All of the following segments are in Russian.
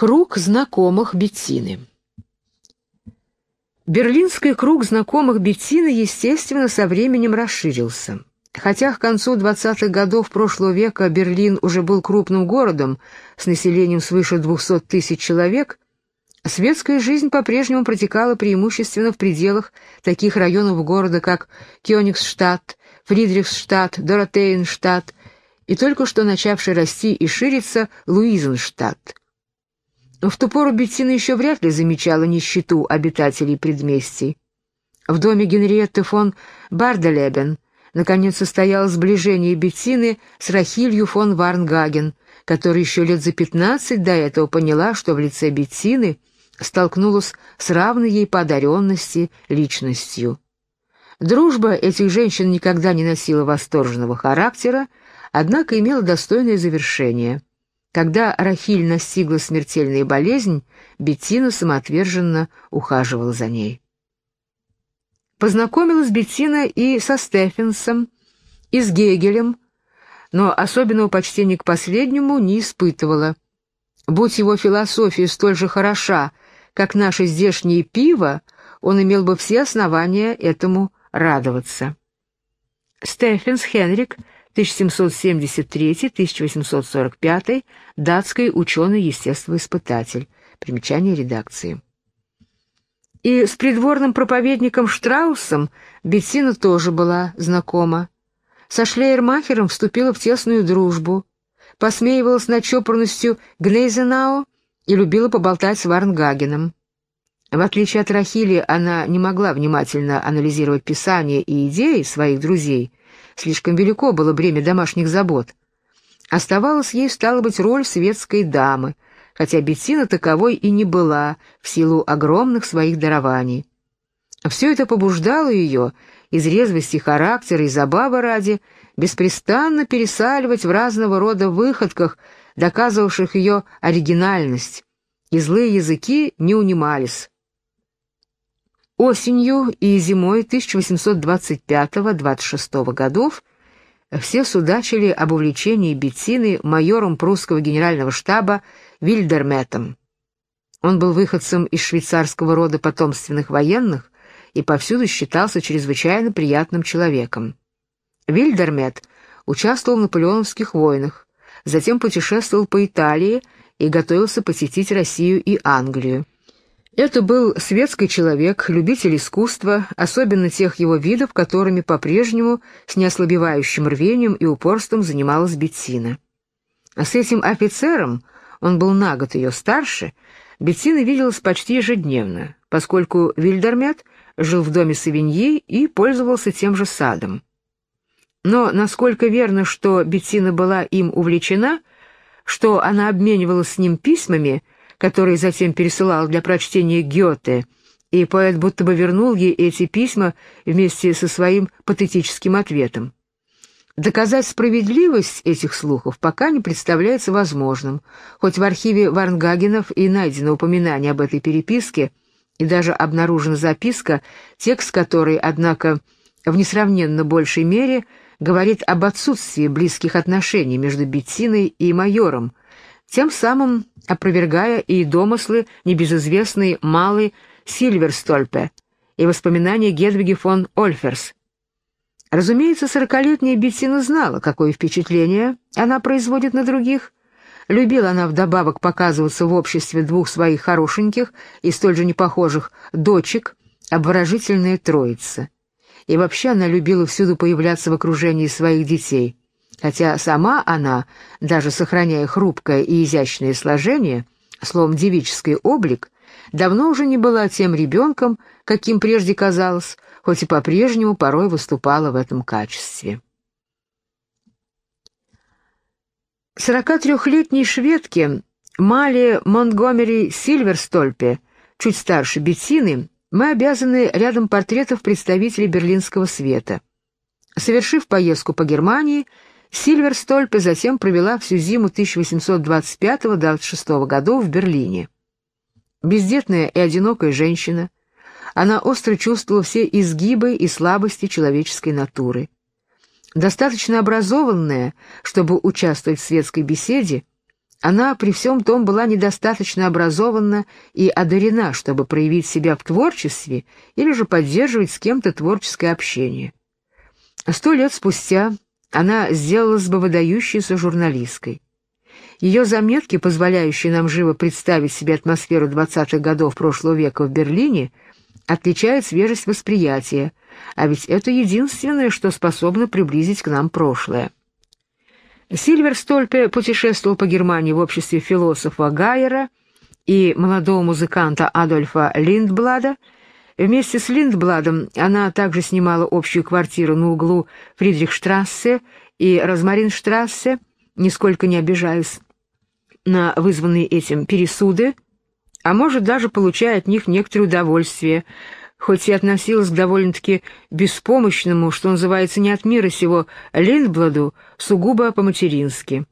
Круг знакомых Беттины Берлинский круг знакомых Беттины, естественно, со временем расширился. Хотя к концу 20-х годов прошлого века Берлин уже был крупным городом с населением свыше 200 тысяч человек, светская жизнь по-прежнему протекала преимущественно в пределах таких районов города, как Кёнигсштадт, Фридрихсштадт, Доротейнштадт и только что начавший расти и шириться Луизенштадт. В ту пору Беттина еще вряд ли замечала нищету обитателей предместий. В доме Генриетты фон Барделебен – наконец состоялось сближение Беттины с Рахилью фон Варнгаген, которая еще лет за пятнадцать до этого поняла, что в лице Беттины столкнулась с равной ей по личностью. Дружба этих женщин никогда не носила восторженного характера, однако имела достойное завершение. Когда Рахиль настигла смертельная болезнь, Беттина самоотверженно ухаживала за ней. Познакомилась Беттина и со Стефенсом, и с Гегелем, но особенного почтения к последнему не испытывала. Будь его философия столь же хороша, как наше здешнее пиво, он имел бы все основания этому радоваться. Стефенс Хенрик, 1773-1845, датский ученый-естествоиспытатель. Примечание редакции. И с придворным проповедником Штраусом Беттина тоже была знакома. Со Шлейермахером вступила в тесную дружбу, посмеивалась над чопорностью Гнейзенау и любила поболтать с Варнгагеном. В отличие от Рахили, она не могла внимательно анализировать писания и идеи своих друзей, слишком велико было бремя домашних забот. Оставалась ей, стало быть, роль светской дамы — хотя Беттина таковой и не была в силу огромных своих дарований. Все это побуждало ее, из резвости характера и забавы ради, беспрестанно пересаливать в разного рода выходках, доказывавших ее оригинальность, и злые языки не унимались. Осенью и зимой 1825-26 годов все судачили об увлечении Беттины майором прусского генерального штаба Вильдерметом. Он был выходцем из швейцарского рода потомственных военных и повсюду считался чрезвычайно приятным человеком. Вильдермет участвовал в наполеоновских войнах, затем путешествовал по Италии и готовился посетить Россию и Англию. Это был светский человек, любитель искусства, особенно тех его видов, которыми по-прежнему с неослабевающим рвением и упорством занималась Беттина. А с этим офицером он был на год ее старше, Беттина виделась почти ежедневно, поскольку Вильдермет жил в доме Савиньи и пользовался тем же садом. Но насколько верно, что Беттина была им увлечена, что она обменивалась с ним письмами, которые затем пересылала для прочтения Гёте, и поэт будто бы вернул ей эти письма вместе со своим патетическим ответом. Доказать справедливость этих слухов пока не представляется возможным, хоть в архиве Варнгагенов и найдено упоминание об этой переписке, и даже обнаружена записка, текст которой, однако, в несравненно большей мере говорит об отсутствии близких отношений между Беттиной и майором, тем самым опровергая и домыслы небезызвестной малой Сильверстольпе и воспоминания Гедвиги фон Ольферс, Разумеется, сорокалетняя Беттина знала, какое впечатление она производит на других. Любила она вдобавок показываться в обществе двух своих хорошеньких и столь же непохожих дочек, обворожительная троица. И вообще она любила всюду появляться в окружении своих детей, хотя сама она, даже сохраняя хрупкое и изящное сложение, словом, девический облик, давно уже не была тем ребенком, каким прежде казалось, хоть и по-прежнему порой выступала в этом качестве. 43-летней шведке Мали Монтгомери Сильверстольпе, чуть старше Беттины, мы обязаны рядом портретов представителей берлинского света. Совершив поездку по Германии, Сильверстольпе затем провела всю зиму 1825-26 годов в Берлине. Бездетная и одинокая женщина – она остро чувствовала все изгибы и слабости человеческой натуры. Достаточно образованная, чтобы участвовать в светской беседе, Она при всем том была недостаточно образована и одарена, чтобы проявить себя в творчестве или же поддерживать с кем-то творческое общение. Сто лет спустя она сделалась бы выдающейся журналисткой. Ее заметки, позволяющие нам живо представить себе атмосферу 20-х годов прошлого века в Берлине, отличают свежесть восприятия, а ведь это единственное, что способно приблизить к нам прошлое. Сильвер Стольпе путешествовал по Германии в обществе философа Гайера и молодого музыканта Адольфа Линдблада. Вместе с Линдбладом она также снимала общую квартиру на углу Фридрихштрассе и Розмаринштрассе, нисколько не обижаясь на вызванные этим пересуды, а может даже получая от них некоторое удовольствие – хоть и относилась к довольно-таки беспомощному, что называется, не от мира сего, Линдбладу, сугубо по-матерински.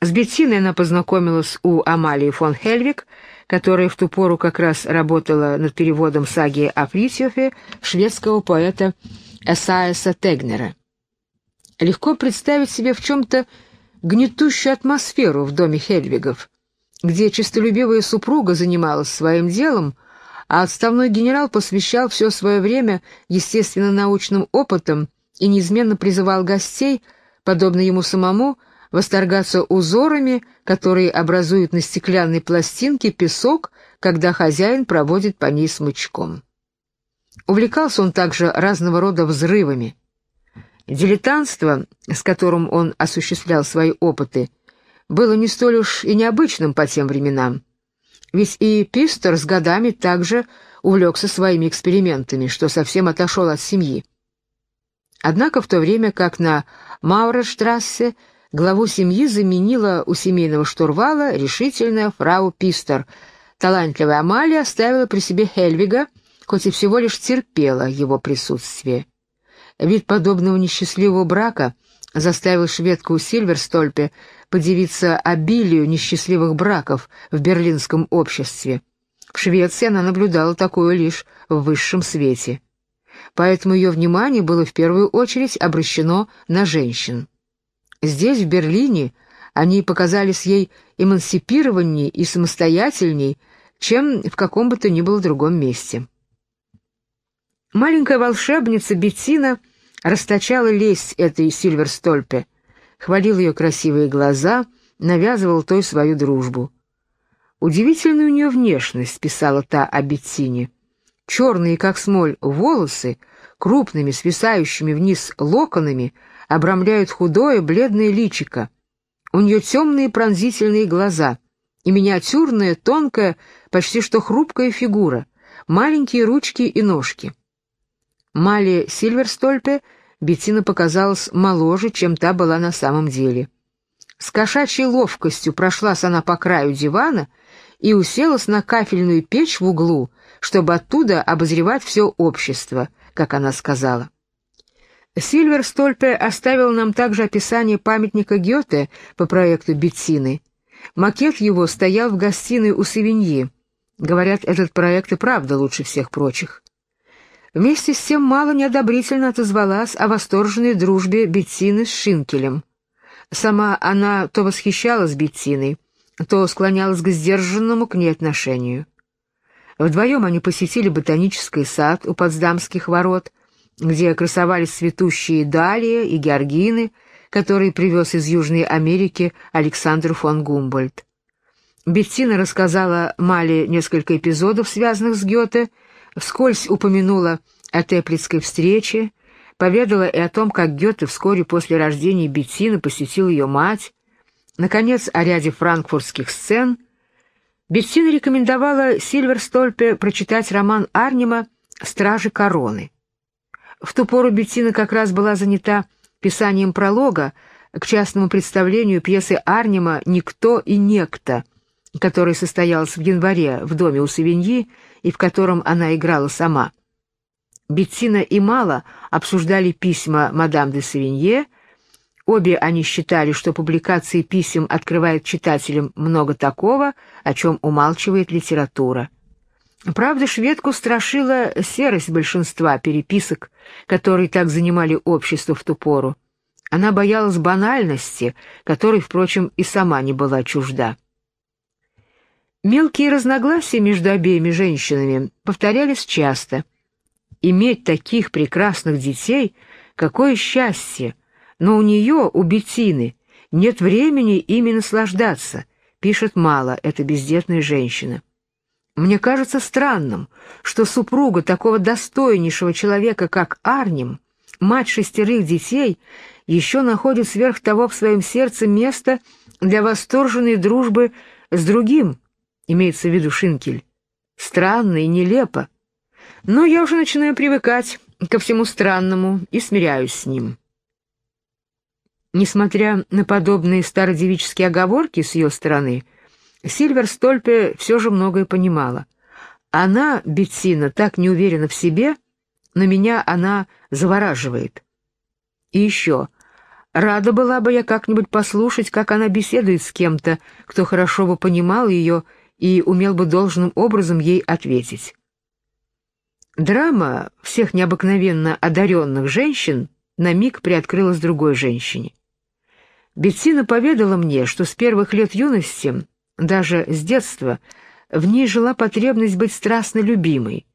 С Беттиной она познакомилась у Амалии фон Хельвик, которая в ту пору как раз работала над переводом саги о Фритьёфе шведского поэта Эсаеса Тегнера. Легко представить себе в чем-то гнетущую атмосферу в доме Хельвигов, где честолюбивая супруга занималась своим делом, а отставной генерал посвящал все свое время естественно-научным опытам и неизменно призывал гостей, подобно ему самому, восторгаться узорами, которые образуют на стеклянной пластинке песок, когда хозяин проводит по ней смычком. Увлекался он также разного рода взрывами. Дилетантство, с которым он осуществлял свои опыты, было не столь уж и необычным по тем временам. Ведь и Пистер с годами также увлекся своими экспериментами, что совсем отошел от семьи. Однако в то время как на Маурерштрассе главу семьи заменила у семейного штурвала решительная фрау Пистер. Талантливая Амалия оставила при себе Хельвига, хоть и всего лишь терпела его присутствие. Вид подобного несчастливого брака заставил шведку Сильверстольпе подивиться обилию несчастливых браков в берлинском обществе. В Швеции она наблюдала такое лишь в высшем свете. Поэтому ее внимание было в первую очередь обращено на женщин. Здесь, в Берлине, они показались ей эмансипированней и самостоятельней, чем в каком бы то ни было другом месте. Маленькая волшебница Беттина расточала лесть этой Сильверстольпе — хвалил ее красивые глаза, навязывал той свою дружбу. «Удивительная у нее внешность», — писала та о Беттине. «Черные, как смоль, волосы, крупными, свисающими вниз локонами, обрамляют худое, бледное личико. У нее темные пронзительные глаза и миниатюрная, тонкая, почти что хрупкая фигура, маленькие ручки и ножки». Мали Сильверстольпе — Беттина показалась моложе, чем та была на самом деле. С кошачьей ловкостью прошлась она по краю дивана и уселась на кафельную печь в углу, чтобы оттуда обозревать все общество, как она сказала. Сильвер Стольпе оставил нам также описание памятника Гёте по проекту Беттины. Макет его стоял в гостиной у Савиньи. Говорят, этот проект и правда лучше всех прочих. Вместе с тем мало неодобрительно отозвалась о восторженной дружбе Беттины с Шинкелем. Сама она то восхищалась Беттиной, то склонялась к сдержанному к ней отношению. Вдвоем они посетили ботанический сад у Потсдамских ворот, где красовались цветущие далия и георгины, которые привез из Южной Америки Александр фон Гумбольд. Беттина рассказала Мале несколько эпизодов, связанных с Гёте, вскользь упомянула о Теплицкой встрече, поведала и о том, как Гёте вскоре после рождения Беттины посетил ее мать, наконец, о ряде франкфуртских сцен. Беттина рекомендовала Сильверстольпе прочитать роман Арнима «Стражи короны». В ту пору Беттина как раз была занята писанием пролога к частному представлению пьесы Арнима «Никто и некто», который состоялся в январе в доме у Савиньи и в котором она играла сама. Беттина и Мала обсуждали письма мадам де Савинье, обе они считали, что публикации писем открывает читателям много такого, о чем умалчивает литература. Правда, шведку страшила серость большинства переписок, которые так занимали общество в ту пору. Она боялась банальности, которой, впрочем, и сама не была чужда. Мелкие разногласия между обеими женщинами повторялись часто. Иметь таких прекрасных детей — какое счастье! Но у нее, у Беттины, нет времени ими наслаждаться, пишет мало эта бездетная женщина. Мне кажется странным, что супруга такого достойнейшего человека, как Арнем, мать шестерых детей, еще находит сверх того в своем сердце место для восторженной дружбы с другим, имеется в виду Шинкель. Странно и нелепо. Но я уже начинаю привыкать ко всему странному и смиряюсь с ним. Несмотря на подобные стародевические оговорки с ее стороны, Сильвер Стольпе все же многое понимала. Она, Беттина, так не уверена в себе, на меня она завораживает. И еще, рада была бы я как-нибудь послушать, как она беседует с кем-то, кто хорошо бы понимал ее и умел бы должным образом ей ответить. Драма всех необыкновенно одаренных женщин на миг приоткрылась другой женщине. Беттина поведала мне, что с первых лет юности даже с детства, в ней жила потребность быть страстно любимой,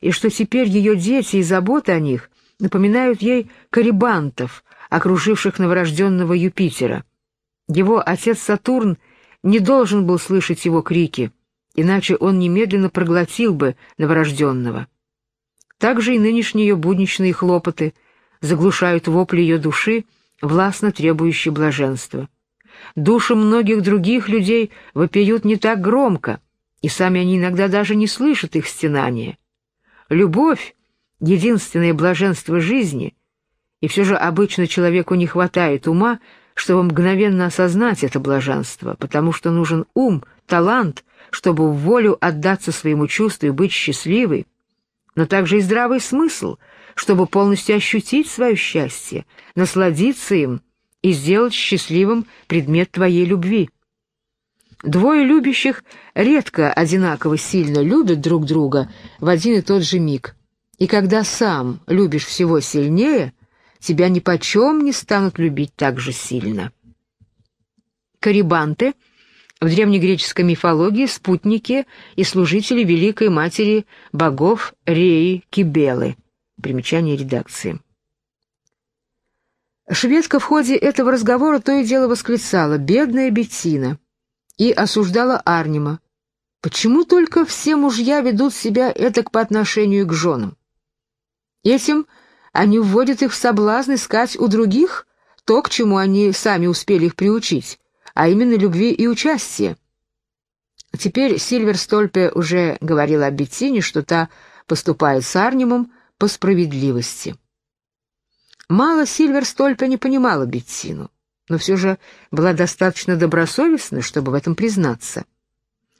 и что теперь ее дети и забота о них напоминают ей карибантов, окруживших новорожденного Юпитера. Его отец Сатурн не должен был слышать его крики, иначе он немедленно проглотил бы новорожденного. Также и нынешние ее будничные хлопоты заглушают вопли ее души, властно требующие блаженства. Души многих других людей вопиют не так громко, и сами они иногда даже не слышат их стенания. Любовь — единственное блаженство жизни, и все же обычно человеку не хватает ума, чтобы мгновенно осознать это блаженство, потому что нужен ум, талант, чтобы в волю отдаться своему чувству и быть счастливой, но также и здравый смысл, чтобы полностью ощутить свое счастье, насладиться им — и сделать счастливым предмет твоей любви. Двое любящих редко одинаково сильно любят друг друга в один и тот же миг. И когда сам любишь всего сильнее, тебя ни почем не станут любить так же сильно. Карибанты в древнегреческой мифологии спутники и служители Великой Матери богов Реи Кибелы. Примечание редакции. Шведка в ходе этого разговора то и дело восклицала «бедная Беттина» и осуждала Арнима. Почему только все мужья ведут себя этак по отношению к женам? Этим они вводят их в соблазн искать у других то, к чему они сами успели их приучить, а именно любви и участия. Теперь Сильвер Стольпе уже говорила о Беттине, что та поступает с Арнимом по справедливости. Мало Сильверстольпа не понимала Беттину, но все же была достаточно добросовестна, чтобы в этом признаться.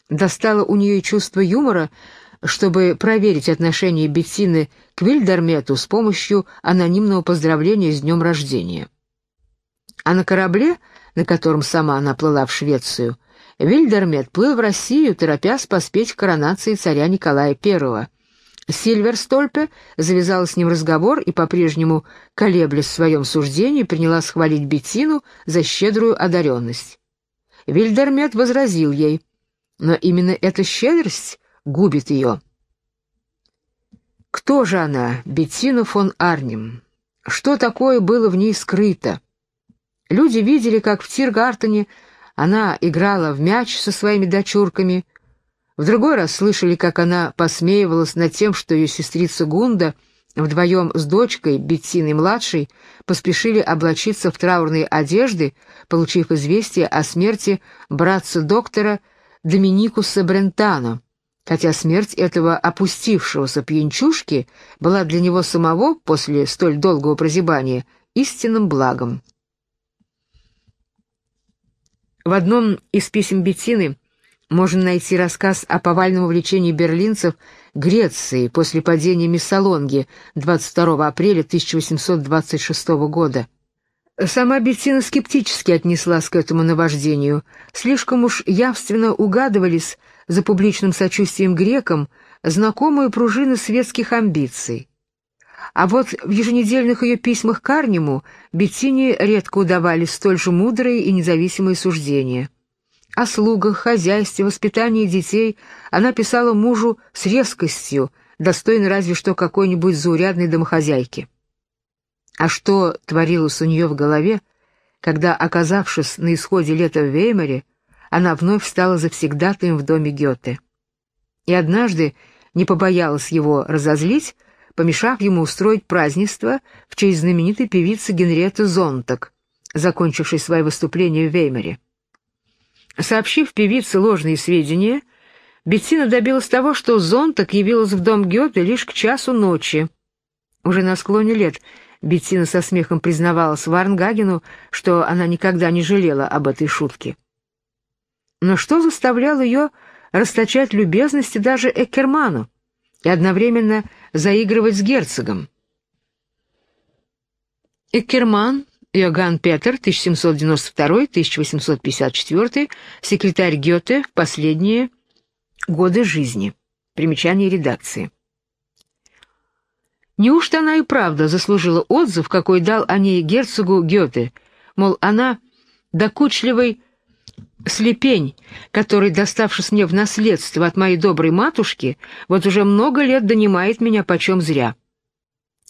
Достало у нее чувство юмора, чтобы проверить отношение Беттины к Вильдермету с помощью анонимного поздравления с днем рождения. А на корабле, на котором сама она плыла в Швецию, Вильдермет плыл в Россию, торопясь поспеть к коронации царя Николая I — Сильверстольпе завязала с ним разговор и, по-прежнему колеблясь в своем суждении, приняла схвалить Беттину за щедрую одаренность. Вильдермет возразил ей, но именно эта щедрость губит ее. Кто же она, Беттина фон Арнем? Что такое было в ней скрыто? Люди видели, как в Тиргартене она играла в мяч со своими дочурками, в другой раз слышали, как она посмеивалась над тем, что ее сестрица Гунда вдвоем с дочкой, Беттиной-младшей, поспешили облачиться в траурные одежды, получив известие о смерти братца-доктора Доминикуса Брентано, хотя смерть этого опустившегося пьянчушки была для него самого, после столь долгого прозябания, истинным благом. В одном из писем Беттины можно найти рассказ о повальном увлечении берлинцев Грецией после падения Миссалонги 22 апреля 1826 года. Сама Беттина скептически отнеслась к этому наваждению. Слишком уж явственно угадывались за публичным сочувствием грекам знакомые пружины светских амбиций. А вот в еженедельных ее письмах к Арниму Беттине редко удавались столь же мудрые и независимые суждения. О слугах, хозяйстве, воспитании детей она писала мужу с резкостью, достойной разве что какой-нибудь заурядной домохозяйки. А что творилось у нее в голове, когда, оказавшись на исходе лета в Веймаре, она вновь стала завсегдатаем в доме Гёте. И однажды не побоялась его разозлить, помешав ему устроить празднество в честь знаменитой певицы Генриетты Зонтак, закончившей свои выступления в Веймаре. Сообщив певице ложные сведения, Беттина добилась того, что Зонтак явилась в дом Гёте лишь к часу ночи. Уже на склоне лет Беттина со смехом признавалась Варнгагену, что она никогда не жалела об этой шутке. Но что заставляло ее расточать любезности даже Эккерману и одновременно заигрывать с герцогом? Эккерман Иоганн Петер, 1792-1854, секретарь Гёте в последние годы жизни. Примечание редакции. Неужто она и правда заслужила отзыв, какой дал о ней герцогу Гёте, мол, она докучливый слепень, который, доставшись мне в наследство от моей доброй матушки, вот уже много лет донимает меня почем зря.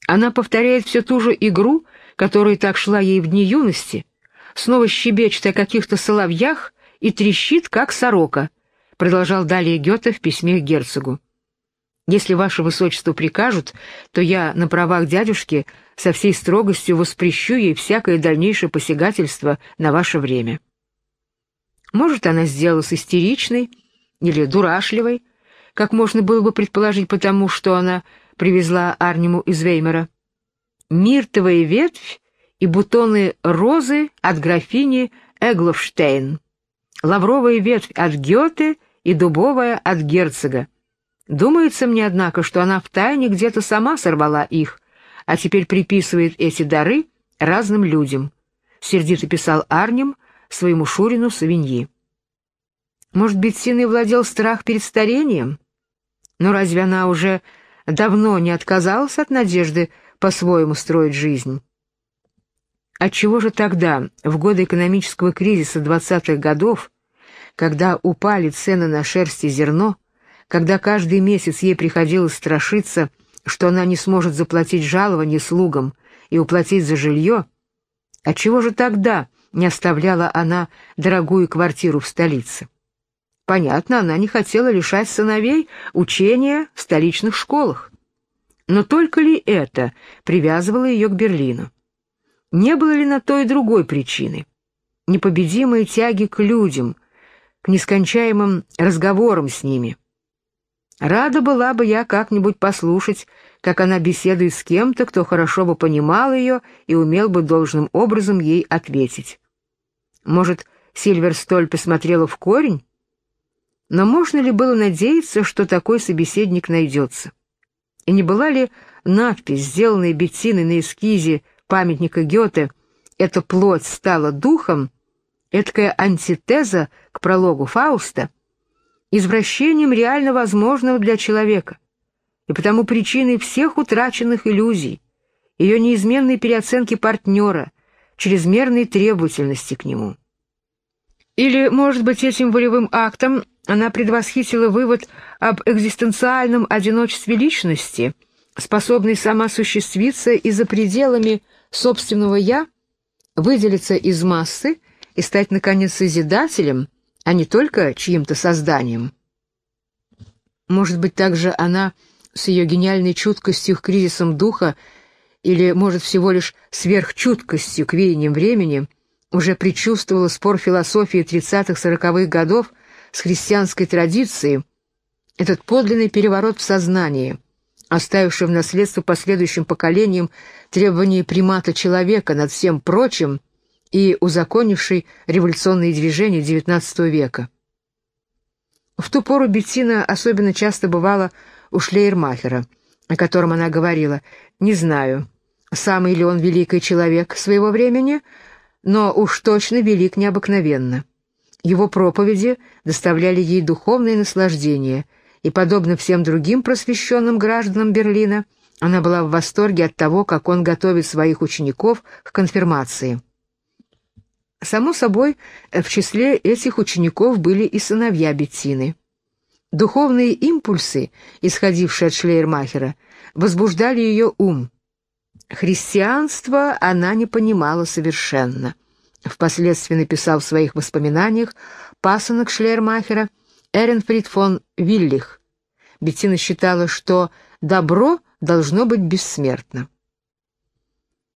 Она повторяет всю ту же игру, которая так шла ей в дни юности, снова щебечет о каких-то соловьях и трещит, как сорока, продолжал далее Гёте в письме к герцогу. Если ваше высочество прикажут, то я на правах дядюшки со всей строгостью воспрещу ей всякое дальнейшее посягательство на ваше время. Может, она сделалась истеричной или дурашливой, как можно было бы предположить потому, что она привезла Арниму из Веймера миртовая ветвь и бутоны розы от графини Эгловштейн, лавровая ветвь от Гёте и дубовая от герцога. Думается мне, однако, что она втайне где-то сама сорвала их, а теперь приписывает эти дары разным людям, — сердито писал Арнем своему Шурину Савиньи. Может быть, синой владел страх перед старением? Но разве она уже давно не отказалась от надежды по-своему строить жизнь. Отчего же тогда, в годы экономического кризиса 20-х годов, когда упали цены на шерсть и зерно, когда каждый месяц ей приходилось страшиться, что она не сможет заплатить жалование слугам и уплатить за жилье, отчего же тогда не оставляла она дорогую квартиру в столице? Понятно, она не хотела лишать сыновей учения в столичных школах. Но только ли это привязывало ее к Берлину? Не было ли на то и другой причины? Непобедимые тяги к людям, к нескончаемым разговорам с ними. Рада была бы я как-нибудь послушать, как она беседует с кем-то, кто хорошо бы понимал ее и умел бы должным образом ей ответить. Может, Сильверстоль посмотрела в корень? Но можно ли было надеяться, что такой собеседник найдется? И не была ли надпись, сделанная Беттиной на эскизе памятника Гёте «Эта плоть стала духом», эткая антитеза к прологу Фауста, извращением реально возможного для человека, и потому причиной всех утраченных иллюзий, ее неизменной переоценки партнера, чрезмерной требовательности к нему. Или, может быть, этим волевым актом она предвосхитила вывод об экзистенциальном одиночестве личности, способной самосуществиться и за пределами собственного «я», выделиться из массы и стать, наконец, созидателем, а не только чьим-то созданием. Может быть, также она с ее гениальной чуткостью к кризисам духа или, может, всего лишь сверхчуткостью к веяниям времени уже предчувствовала спор философии 30-40-х годов с христианской традицией, этот подлинный переворот в сознании, оставивший в наследство последующим поколениям требования примата человека над всем прочим и узаконивший революционные движения XIX века. В ту пору Беттина особенно часто бывала у Шлейермахера, о котором она говорила, «Не знаю, самый ли он великий человек своего времени, но уж точно велик необыкновенно». Его проповеди доставляли ей духовное наслаждение, и, подобно всем другим просвещенным гражданам Берлина, Она была в восторге от того, как он готовит своих учеников к конфирмации. Само собой, в числе этих учеников были и сыновья Беттины. Духовные импульсы, исходившие от Шлейермахера, возбуждали ее ум. Христианство она не понимала совершенно. Впоследствии написал в своих воспоминаниях пасынок Шлейермахера Эренфрид фон Виллих. Беттина считала, что добро должно быть бессмертно.